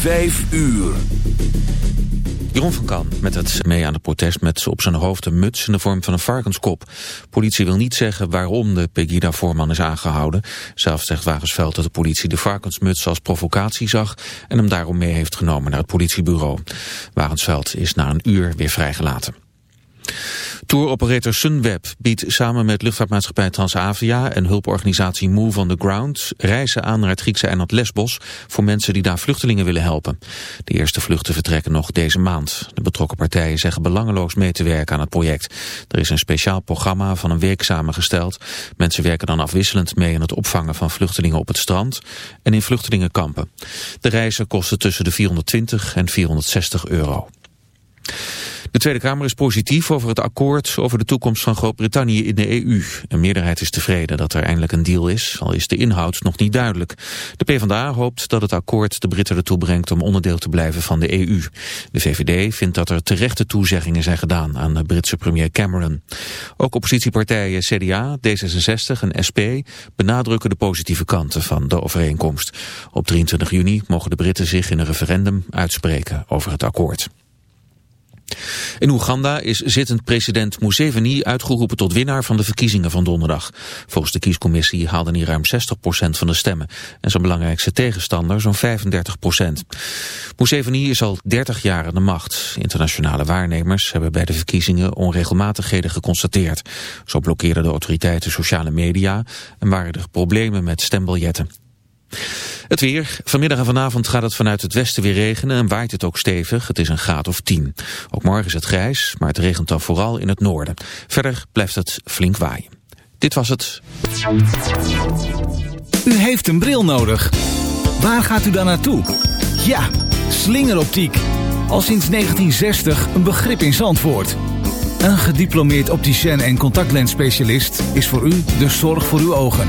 Vijf uur. Jeroen van Kan met het mee aan de protest met op zijn hoofd een muts in de vorm van een varkenskop. Politie wil niet zeggen waarom de Pegida-voorman is aangehouden. Zelf zegt Wagensveld dat de politie de varkensmuts als provocatie zag en hem daarom mee heeft genomen naar het politiebureau. Wagensveld is na een uur weer vrijgelaten. Touroperator Sunweb biedt samen met luchtvaartmaatschappij Transavia en hulporganisatie Move on the Ground reizen aan naar het Griekse eiland Lesbos voor mensen die daar vluchtelingen willen helpen. De eerste vluchten vertrekken nog deze maand. De betrokken partijen zeggen belangeloos mee te werken aan het project. Er is een speciaal programma van een week samengesteld. Mensen werken dan afwisselend mee aan het opvangen van vluchtelingen op het strand en in vluchtelingenkampen. De reizen kosten tussen de 420 en 460 euro. De Tweede Kamer is positief over het akkoord over de toekomst van Groot-Brittannië in de EU. Een meerderheid is tevreden dat er eindelijk een deal is, al is de inhoud nog niet duidelijk. De PvdA hoopt dat het akkoord de Britten ertoe brengt om onderdeel te blijven van de EU. De VVD vindt dat er terechte toezeggingen zijn gedaan aan de Britse premier Cameron. Ook oppositiepartijen CDA, D66 en SP benadrukken de positieve kanten van de overeenkomst. Op 23 juni mogen de Britten zich in een referendum uitspreken over het akkoord. In Oeganda is zittend president Museveni uitgeroepen tot winnaar van de verkiezingen van donderdag. Volgens de kiescommissie haalde hij ruim 60% van de stemmen en zijn belangrijkste tegenstander zo'n 35%. Museveni is al 30 jaar aan de macht. Internationale waarnemers hebben bij de verkiezingen onregelmatigheden geconstateerd. Zo blokkeerden de autoriteiten sociale media en waren er problemen met stembiljetten. Het weer. Vanmiddag en vanavond gaat het vanuit het westen weer regenen en waait het ook stevig. Het is een graad of 10. Ook morgen is het grijs, maar het regent dan vooral in het noorden. Verder blijft het flink waaien. Dit was het. U heeft een bril nodig. Waar gaat u dan naartoe? Ja, slingeroptiek. Al sinds 1960 een begrip in Zandvoort. Een gediplomeerd opticien en contactlensspecialist is voor u de zorg voor uw ogen.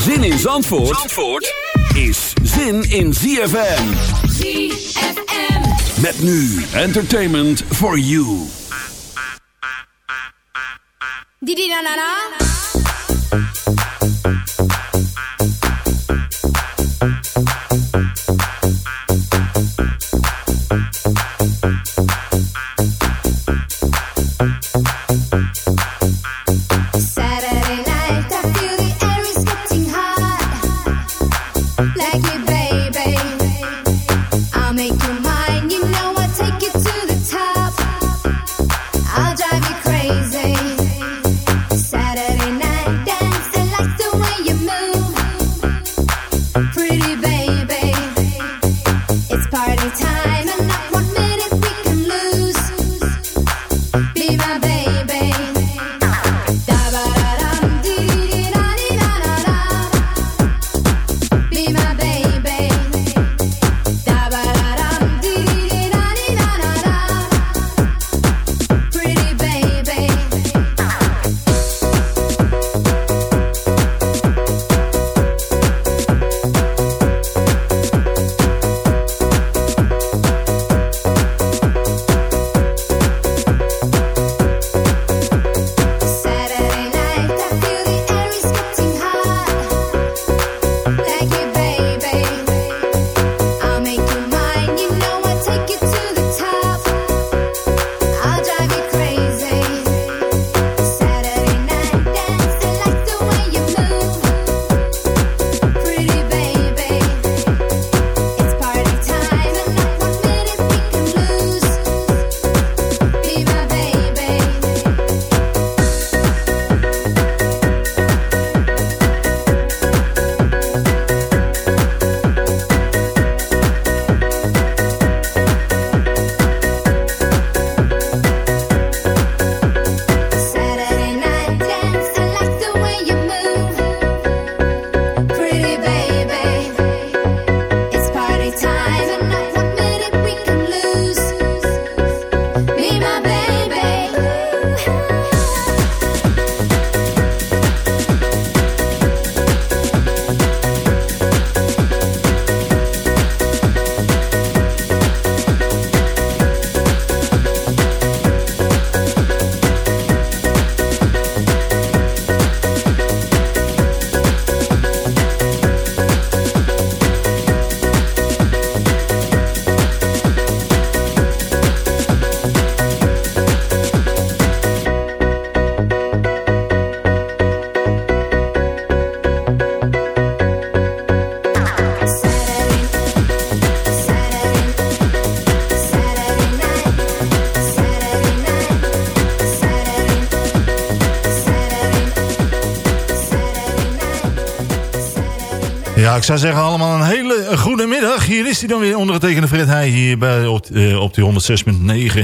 Zin in Zandvoort, Zandvoort is zin in ZFM. ZFM. Met nu entertainment for you. Didi na na na. Ja, ik zou zeggen allemaal een hele goede middag. Hier is hij dan weer, ondergetekende Fred Heij, hier bij, op, uh, op die 106.9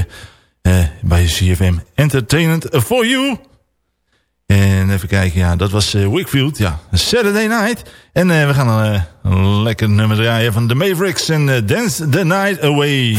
uh, bij CFM Entertainment for You. En even kijken, ja, dat was uh, Wickfield, ja, Saturday Night. En we gaan een lekker nummer draaien van The Mavericks en Dance the Night Away.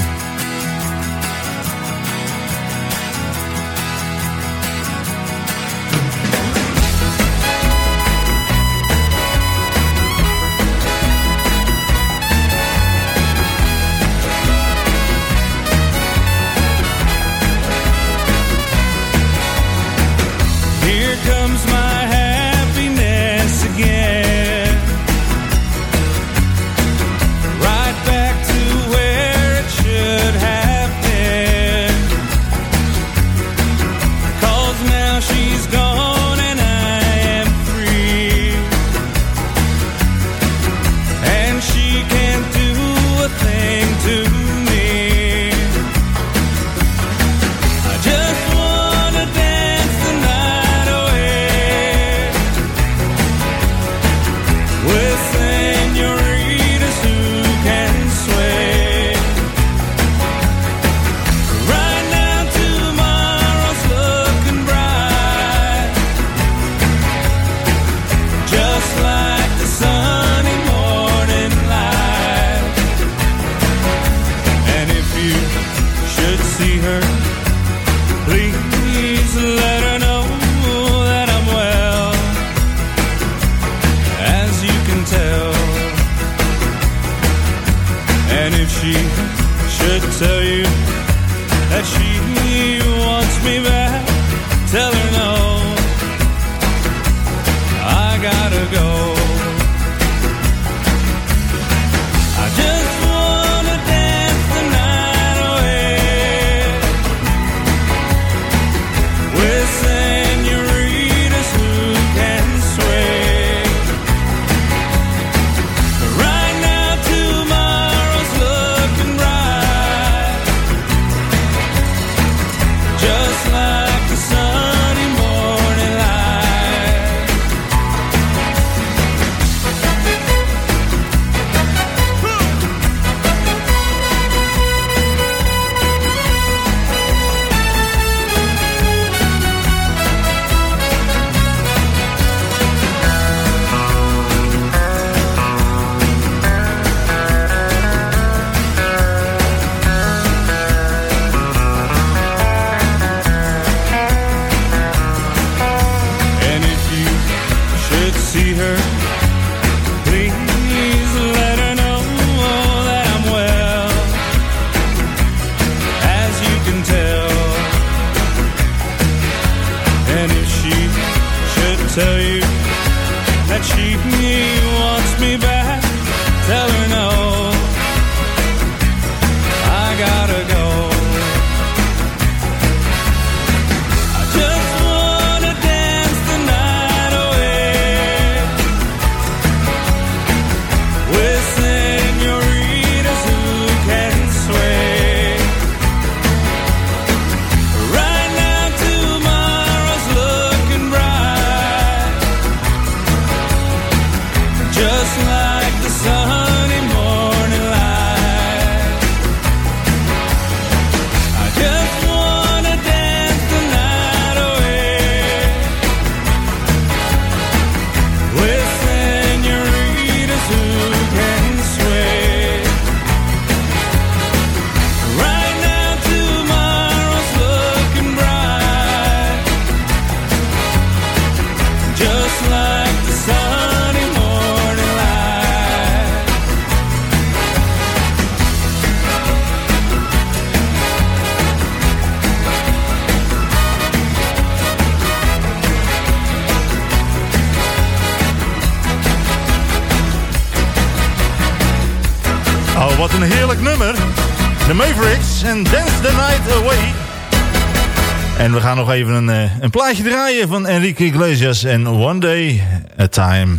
En we gaan nog even een, uh, een plaatje draaien van Enrique Iglesias en One Day a Time.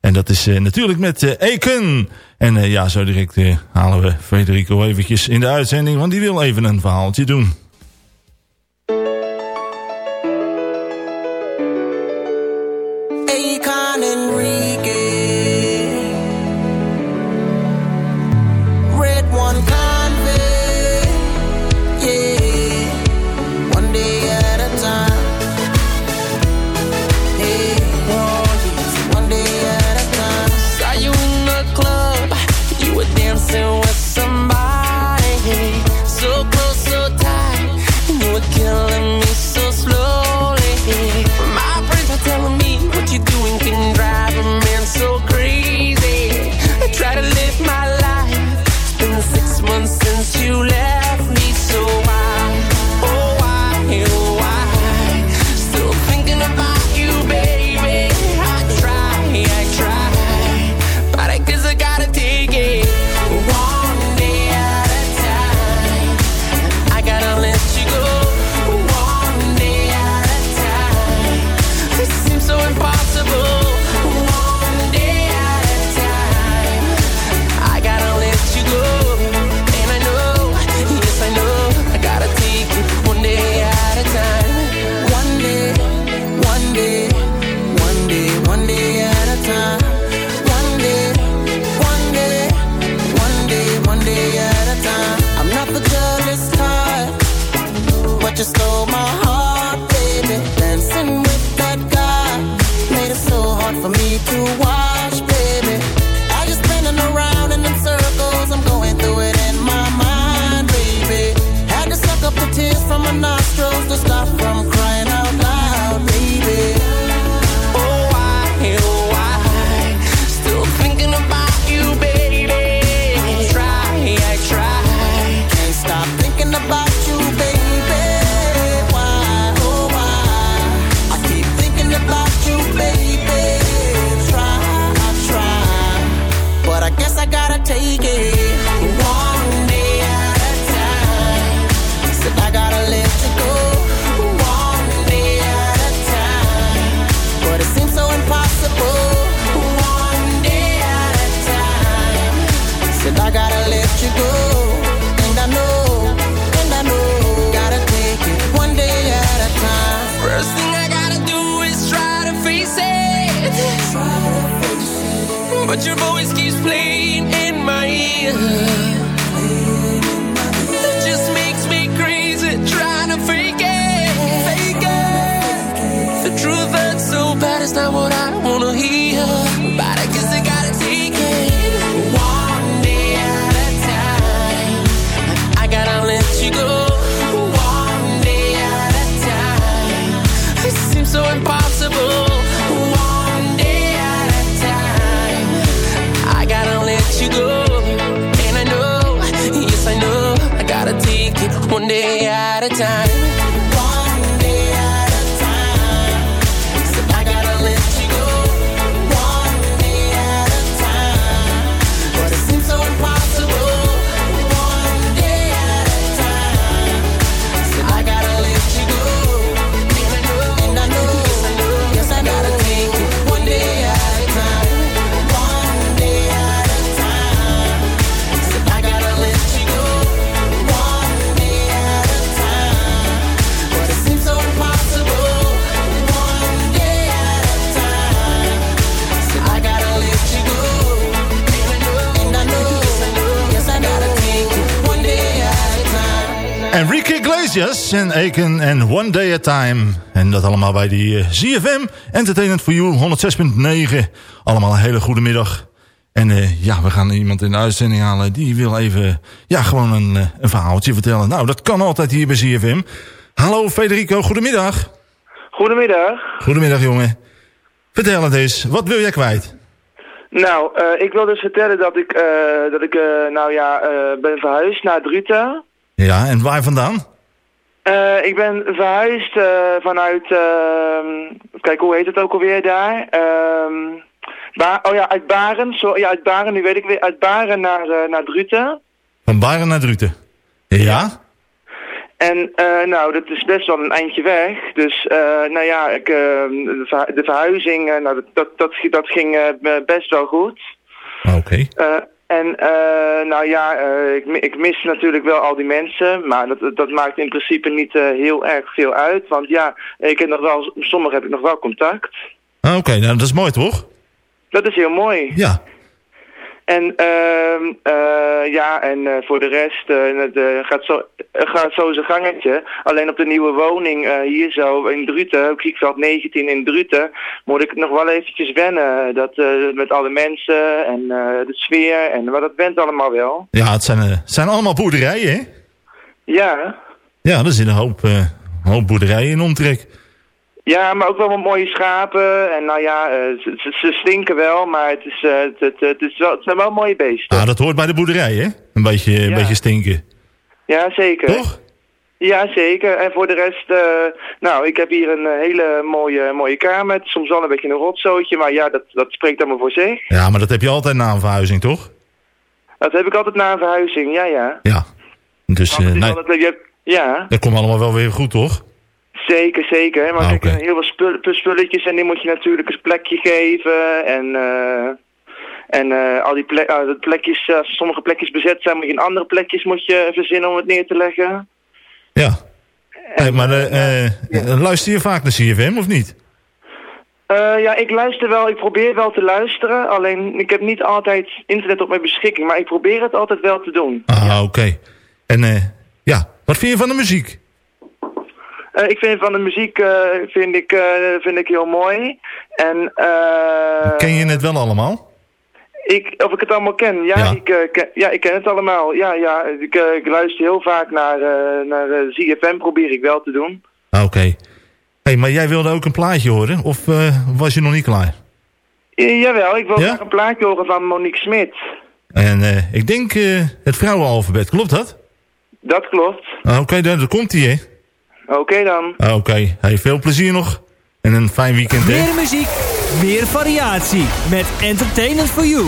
En dat is uh, natuurlijk met Eken. En ja, zo direct halen we Federico eventjes in de uitzending, want die wil even een verhaaltje doen. Aiken en One Day at Time. En dat allemaal bij die eh, ZFM Entertainment for You 106.9. Allemaal een hele goede middag. En eh, ja, we gaan iemand in de uitzending halen die wil even ja, gewoon een, eh, een verhaaltje vertellen. Nou, dat kan altijd hier bij ZFM. Hallo Federico, goedemiddag. Goedemiddag. Goedemiddag jongen. Vertel het eens, wat wil jij kwijt? Nou, eh, ik wil dus vertellen dat ik, eh, dat ik eh, nou ja, eh, ben verhuisd naar Druten. Ja, en waar vandaan? Eh, ik ben verhuisd eh, vanuit, ehm, kijk hoe heet het ook alweer daar? Ehm, Ba- oh ja, uit Baren, zo, ja uit Baren, nu weet ik weer, uit Baren naar, eh, naar Druten. Van Baren naar Druten. Ja? En eh, nou, dat is best wel een eindje weg. Dus nou ja, ik, eh, de, verhu- de verhuizing, nou, dat, dat, dat, dat ging best wel goed. Oké. Eh, en eh, nou ja, eh, ik, ik mis natuurlijk wel al die mensen, maar dat, dat maakt in principe niet eh, heel erg veel uit. Want ja, ik heb nog wel, sommigen heb ik nog wel contact. Ah, Oké, nou dat is mooi toch? Dat is heel mooi. Ja. En ehm eh, ja, en eh, voor de rest eh, het gaat, zo, gaat zo zijn gangetje. Alleen op de nieuwe woning hier zo in Druten, Kriekveld 19 in Druten, moet ik nog wel eventjes wennen. Dat met alle mensen en de sfeer en wat dat bent allemaal wel. Ja, het zijn, het zijn allemaal boerderijen, hè? Ja, Ja, er zitten een hoop, eh, hoop boerderijen in omtrek. Ja, maar ook wel wat mooie schapen. En nou ja, eh, ze, ze- stinken wel, maar het, is, eh, het, het, het, is wel, het zijn wel mooie beesten. Ah, dat hoort bij de boerderij, hè? Een beetje, een Ja. beetje stinken. Ja, zeker. Toch? Ja, zeker. En voor de rest, eh, nou, ik heb hier een hele mooie, mooie kamer. Soms wel een beetje een rotzootje, maar ja, dat, dat spreekt allemaal voor zich. Ja, maar dat heb je altijd na een verhuizing, toch? Dat heb ik altijd na een verhuizing, ja, ja. Ja. Dus, nee, ja, dat komt allemaal wel weer goed, toch? Zeker, zeker. Maar Ah, kijk, heel veel spul- spulletjes en die moet je natuurlijk een plekje geven. En, eh, en eh, al die ple eh, de plekjes, als sommige plekjes bezet zijn, moet je in andere plekjes moet je verzinnen om het neer te leggen. Ja. Hey, maar luister je vaak naar CFM, of niet? Ja, ik luister wel, ik probeer wel te luisteren. Alleen, ik heb niet altijd internet op mijn beschikking, maar ik probeer het altijd wel te doen. Ah, oké. En eh, ja, wat vind je van de muziek? Eh, ik vind van de muziek eh, vind ik, eh, vind ik heel mooi. En Ken je het wel allemaal? ik, of ik het allemaal ken? Ja, Ja. Ik, ken, ja ik ken het allemaal. Ja, ja. Ik, ik luister heel vaak naar, naar ZFM, probeer ik wel te doen. Ah, Oké. Hey, maar jij wilde ook een plaatje horen? Of was je nog niet klaar? Jawel, ik wil Ja? een plaatje horen van Monique Smit. En eh, ik denk het vrouwenalfabet, klopt dat? Dat klopt. Ah, Oké, dan daar komt hij, hè? Oké dan. Ah, Oké, hey, veel plezier nog. En een fijn weekend, hè? Meer muziek, meer variatie. Met Entertainment for You.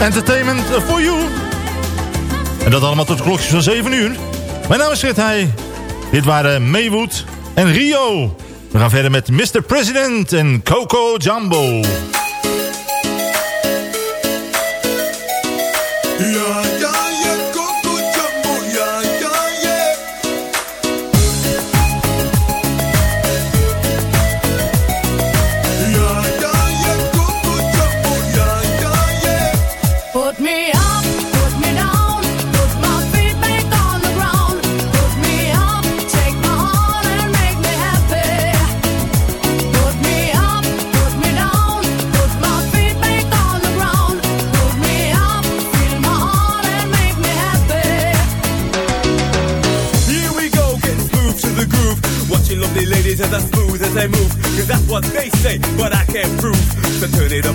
Entertainment for You. En dat allemaal tot de klokjes van 7 uur. Mijn naam is Gert Dit waren Maywood en Rio. We gaan verder met Mr. President en Coco Jumbo.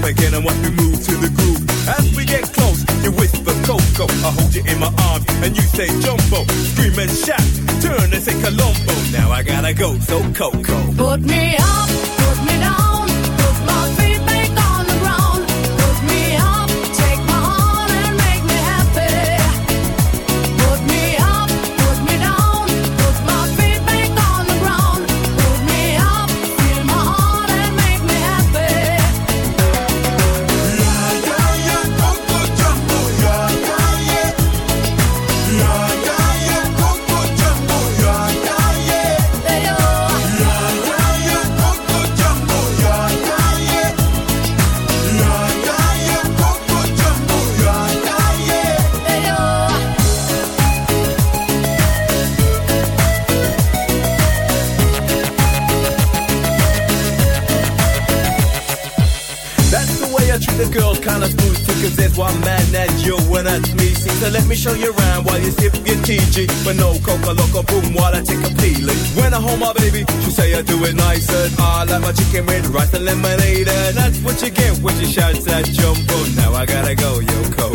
again and once we move to the groove. As we get close, you whisper Coco. I hold you in my arms and you say Jumbo. Scream and shout, turn and say Colombo. Now I gotta go, so Coco. Put me up, put me down. show you around while you sip your tequila, But no coca loco boom while I take a peeling. When I hold my baby, she say I do it nicer. I like my chicken with rice and lemonade. And that's what you get when you shout that jumbo. Now I gotta go, yo, coke.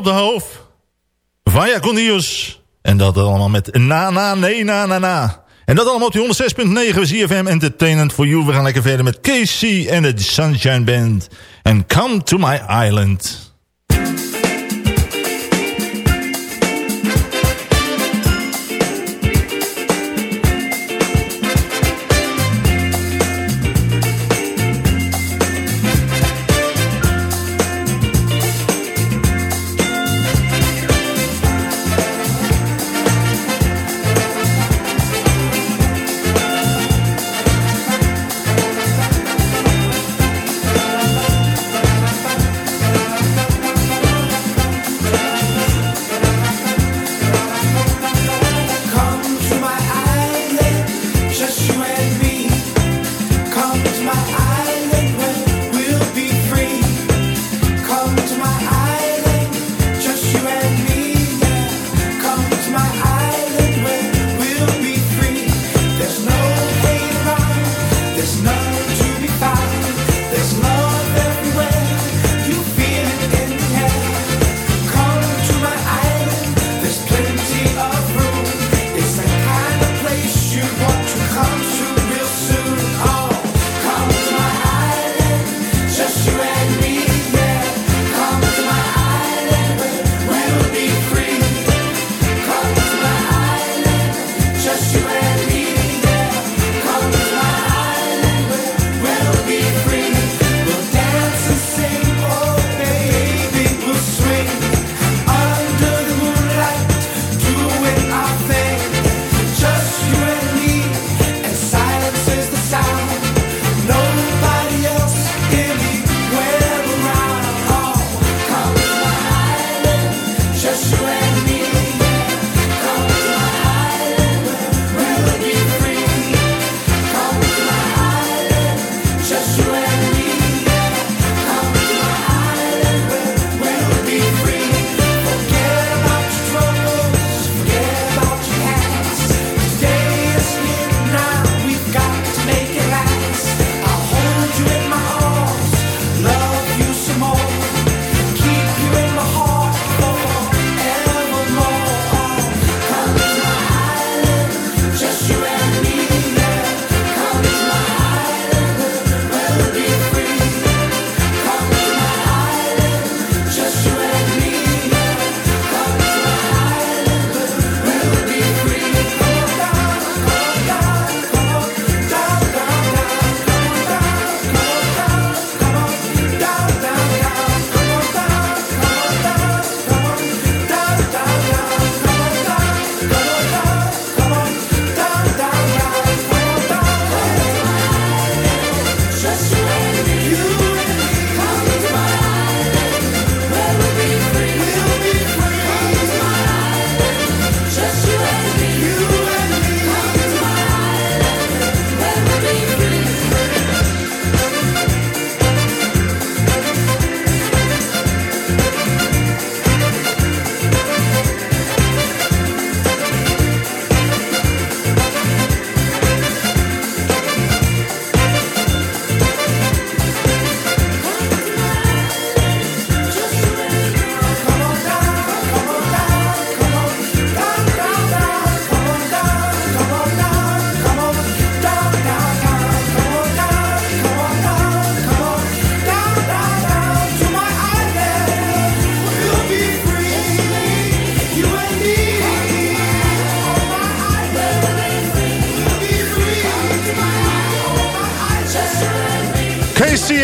op de hoofd. Vaya Condios. En dat allemaal met na na nee na na na. En dat allemaal op die 106.9 ZFM Entertainment for You. We gaan lekker verder met Casey en de Sunshine Band. En Come to My Island.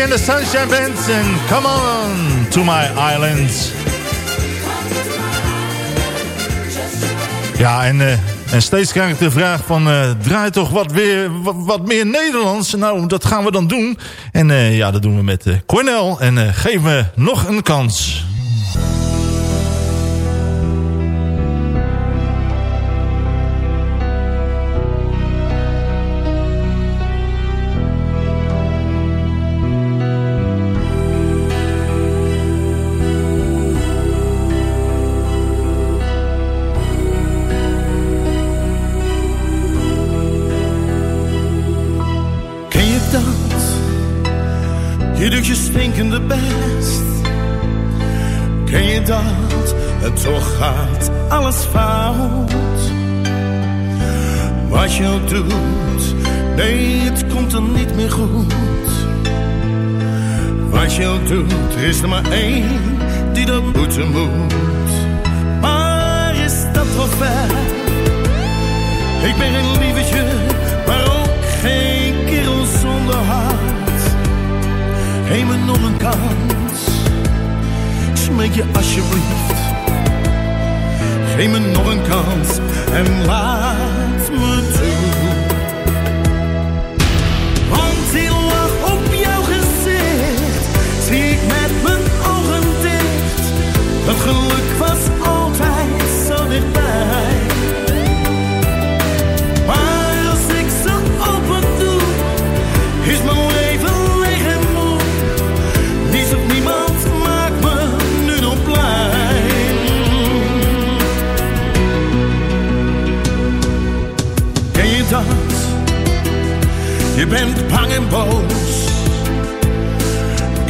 And the Sunshine Band en Come On to My Island. Ja, en, eh, en steeds krijg ik de vraag van... eh, draai toch wat, weer, wat, meer Nederlands? Nou, dat gaan we dan doen. En eh, ja, dat doen we met Cornel. En geef me nog een kans. Je bent bang en boos.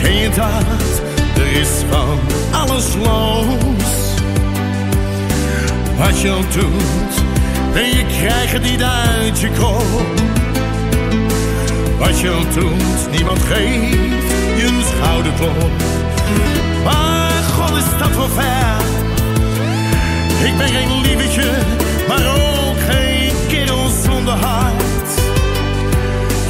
Ken je dat? Er is van alles los. Wat je doet, en je krijgt het niet uit je kop. Wat je doet, niemand geeft je een schouderklop. Maar god is dat wel ver. Ik ben geen lievertje, maar ook geen kerel zonder hart.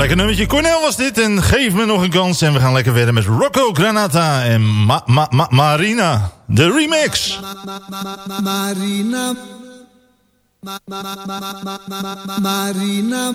lekker nummertje. Cornel was dit en geef me nog een kans. En we gaan lekker verder met Rocco Granata en Ma Ma Ma Marina. De remix. Marina. Marina.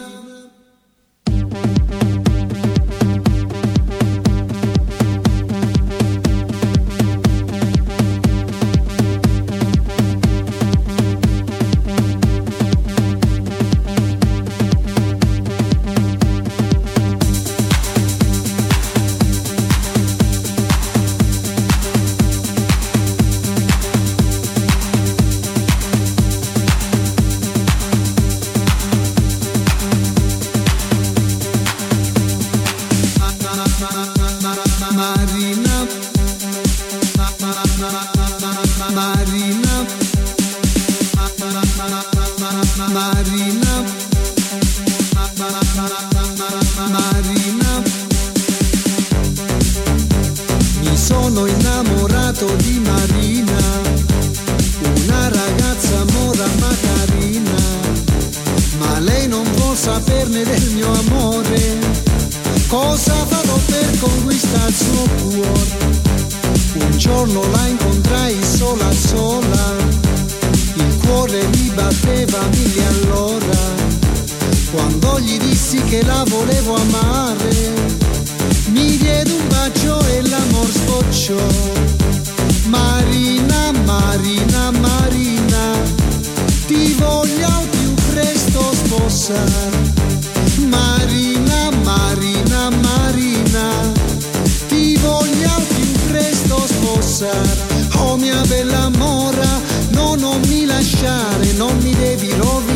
Mia bella mora, no, non mi lasciare, non mi devi rovinare.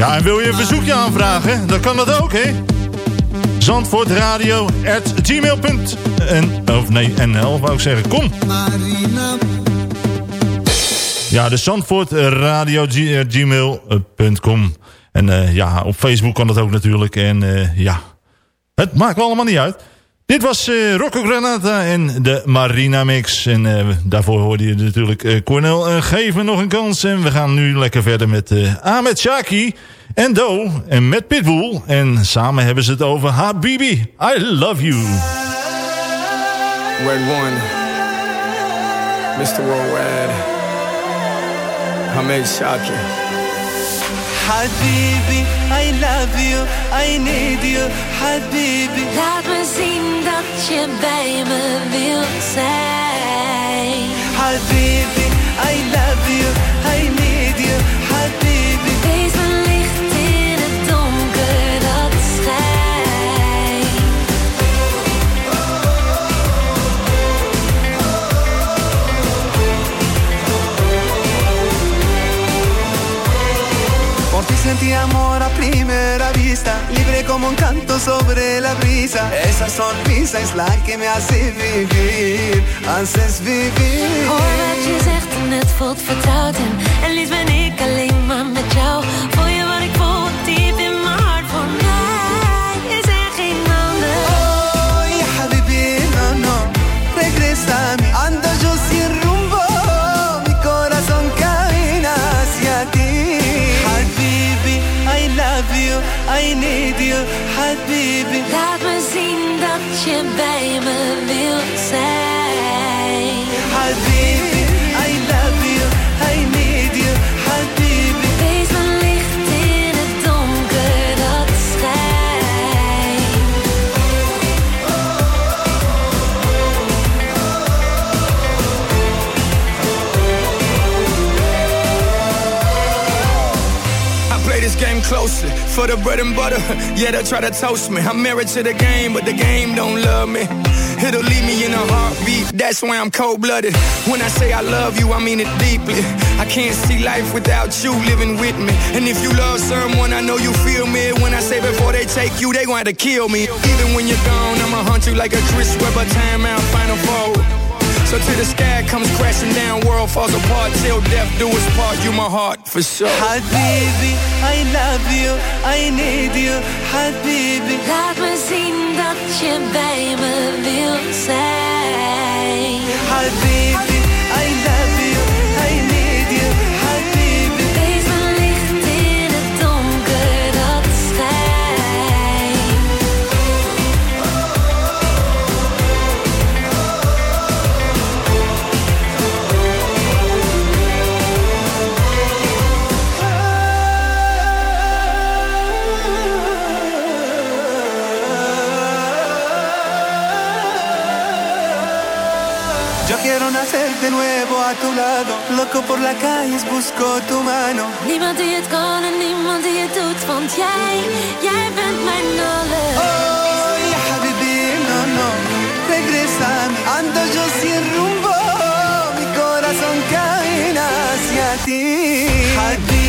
Ja, en wil je een verzoekje aanvragen? Dan kan dat ook, hè? Zandvoortradio at gmail.nl Of nee, NL wou ik zeggen. Kom! Ja, de Zandvoortradio g- at gmail.com En eh, ja, op Facebook kan dat ook natuurlijk. En eh, ja, het maakt allemaal niet uit. Dit was eh Rocco Granata en de Marina Mix. En eh, daarvoor hoorde je natuurlijk eh, Cornel eh, geven nog een kans. En we gaan nu lekker verder met Ahmed Shaki en Do en met Pitbull. En samen hebben ze het over Habibi. I love you. Red One, Mr. Worldwide, Hamed Shaki. Habibi, I love you, I need you, Habibi. Laat me zien dat je bij me wilt zijn. Habibi, I love you, sentí amor a primera vista, libre como un canto sobre la brisa. Esa sonrisa es la que me hace vivir, haces vivir. Hoor wat je zegt en het voelt vertrouwd en, en liefst ben ik alleen maar met jou. Voel je I need you, Habibi. Laat me zien dat je bij me wilt zijn. For the bread and butter. Yeah, they'll try to toast me. I'm married to the game, but the game don't love me. It'll leave me in a heartbeat. That's why I'm cold blooded. When I say I love you, I mean it deeply. I can't see life without you living with me. And if you love someone, I know you feel me. When I say before they take you, they going to kill me. Even when you're gone, I'ma hunt you like a Chris Webber timeout final four. So to the sky comes crashing down, world falls apart till death do us part. You my heart for sure. Habibi, I love you, I need you, Habibi. Laat me zien dat je bij me wil zijn. Habibi, de nuevo a tu lado, loco por la calle, busco tu mano. Niemand die het kan en niemand die het doet, want jij, jij bent mijn alles. Oh, ya habibi, no, no, regresame, ando yo sin rumbo, mi corazón camina hacia ti.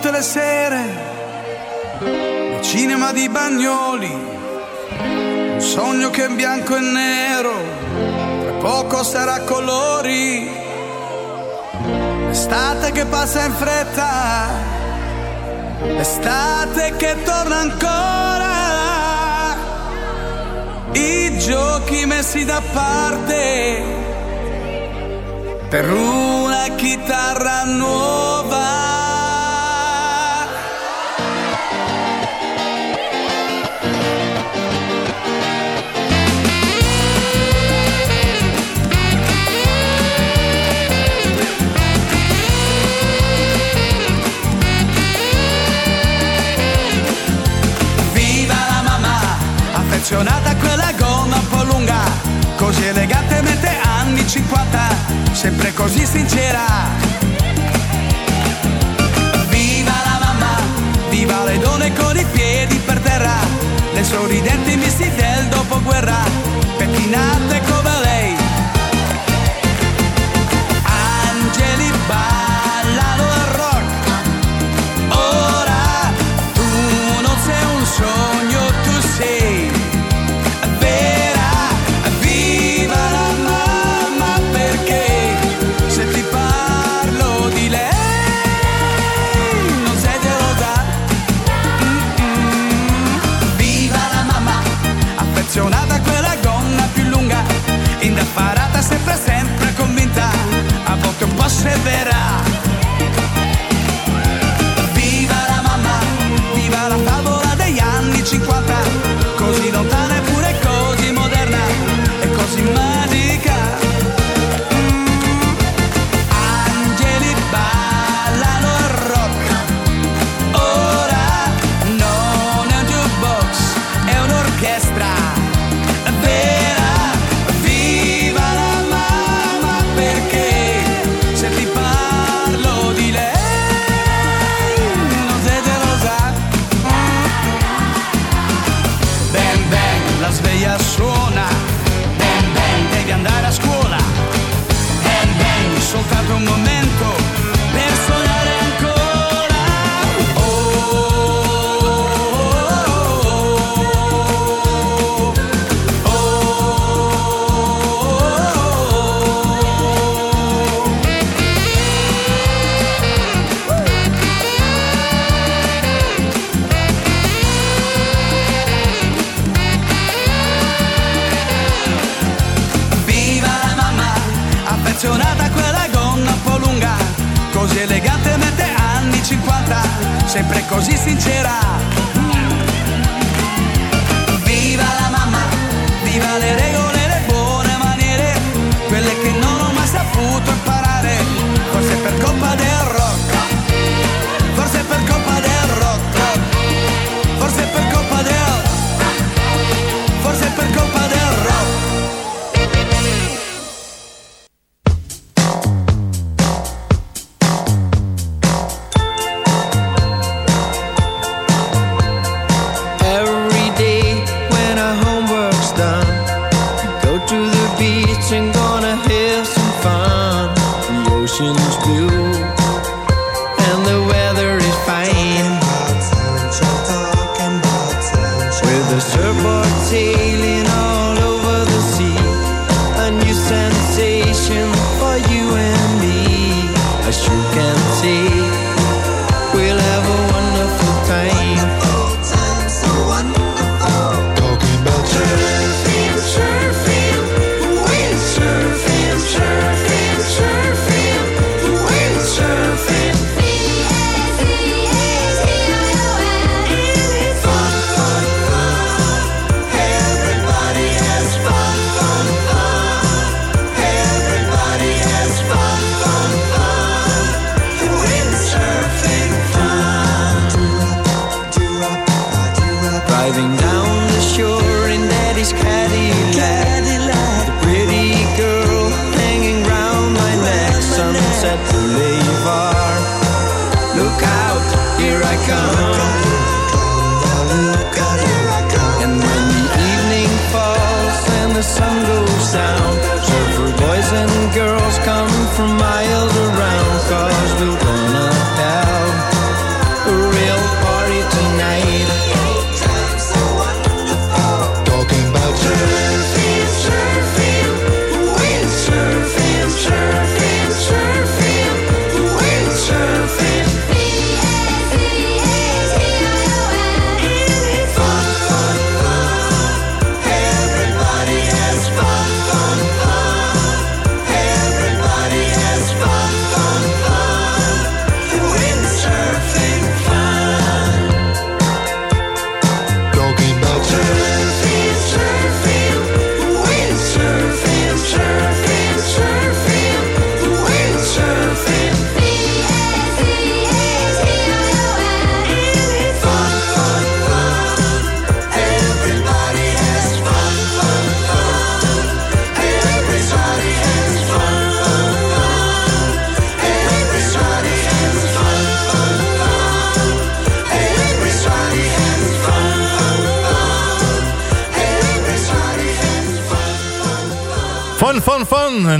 Tutte le sere, nel cinema di Bagnoli, un sogno che in bianco e nero, tra poco sarà colori, l'estate che passa in fretta, l'estate che torna ancora, i giochi messi da parte per una chitarra nuova. Affezionata a quella gonna un po' lunga, così elegantemente anni 50, sempre così sincera. Viva la mamma, viva le donne con i piedi per terra, le sorridenti misti del dopoguerra, pettinate come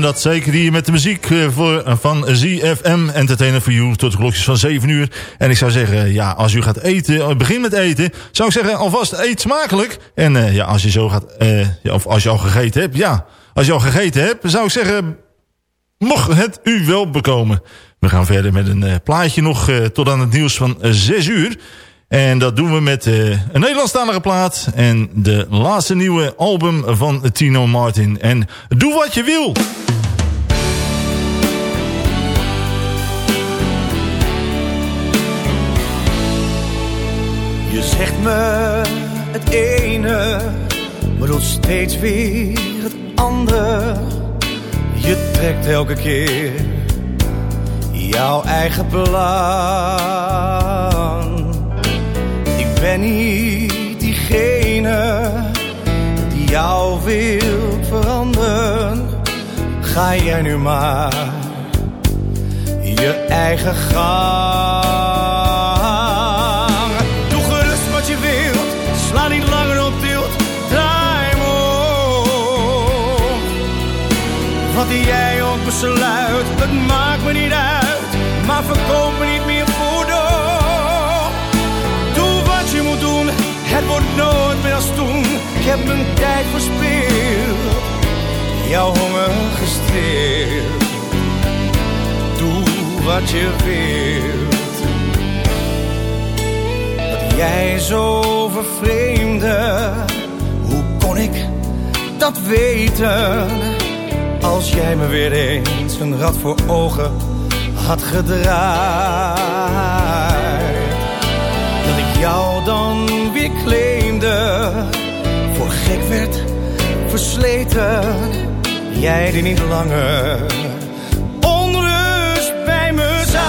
En dat zeker hier met de muziek eh, voor, van ZFM Entertainer for You tot de klokjes van 7 uur. En ik zou zeggen, ja, als u gaat eten, eh, begin met eten, zou ik zeggen, alvast eet smakelijk. En eh, ja, als je zo gaat, eh, of als je al gegeten hebt, ja, als je al gegeten hebt, zou ik zeggen, mocht het u wel bekomen. We gaan verder met een eh, plaatje nog eh, tot aan het nieuws van eh, 6 uur. En dat doen we met eh, een Nederlandstalige plaat. En de laatste nieuwe album van Tino Martin. En doe wat je wil. Je zegt me het ene, maar doet steeds weer het andere. Je trekt elke keer jouw eigen plan. Ben niet diegene die jou wil veranderen. Ga jij nu maar je eigen gang. Heb mijn tijd verspeeld, jouw honger gestreeld. Doe wat je wilt. Dat jij zo vervreemde, hoe kon ik dat weten? Als jij me weer eens een rad voor ogen had gedraaid. Dat ik jou dan weer claimde. Gek werd, versleten. Jij die niet langer onrust bij me zijn.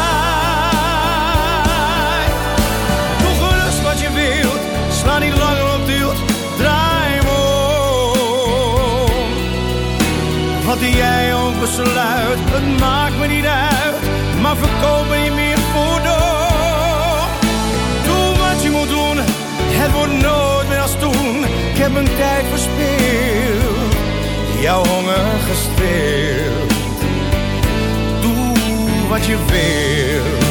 Doe gerust wat je wilt, sla niet langer op duurt, draai hem om. Wat jij ook besluit, het maakt me niet uit, maar verkoop me niet meer voor door. Doe wat je moet doen, het wordt nooit mijn tijd verspeeld, jouw honger gesteeld. Doe wat je wilt.